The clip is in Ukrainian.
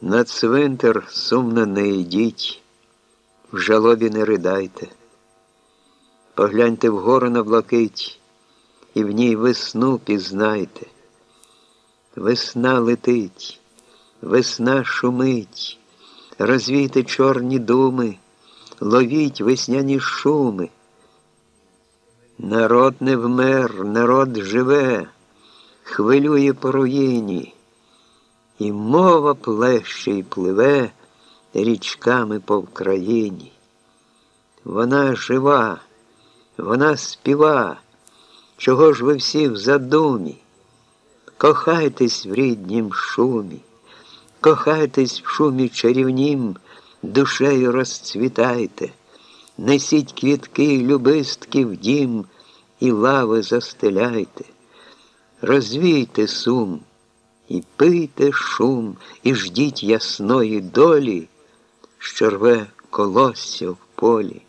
На цвинтар сумно не йдіть, в жалобі не ридайте. Погляньте вгору на блакить, і в ній весну пізнайте. Весна летить, весна шумить, розвійте чорні думи, ловіть весняні шуми. Народ не вмер, народ живе, хвилює по руїні, і мова плеще й пливе річками по Вкраїні. Вона жива, вона співа, чого ж ви всі в задумі? Кохайтесь в ріднім шумі, кохайтесь в шумі чарівнім, душею розцвітайте, несіть квітки й любистки в дім і лави застеляйте, розвійте сум і пийте шум, і ждіть ясної долі, що рве колосся в полі.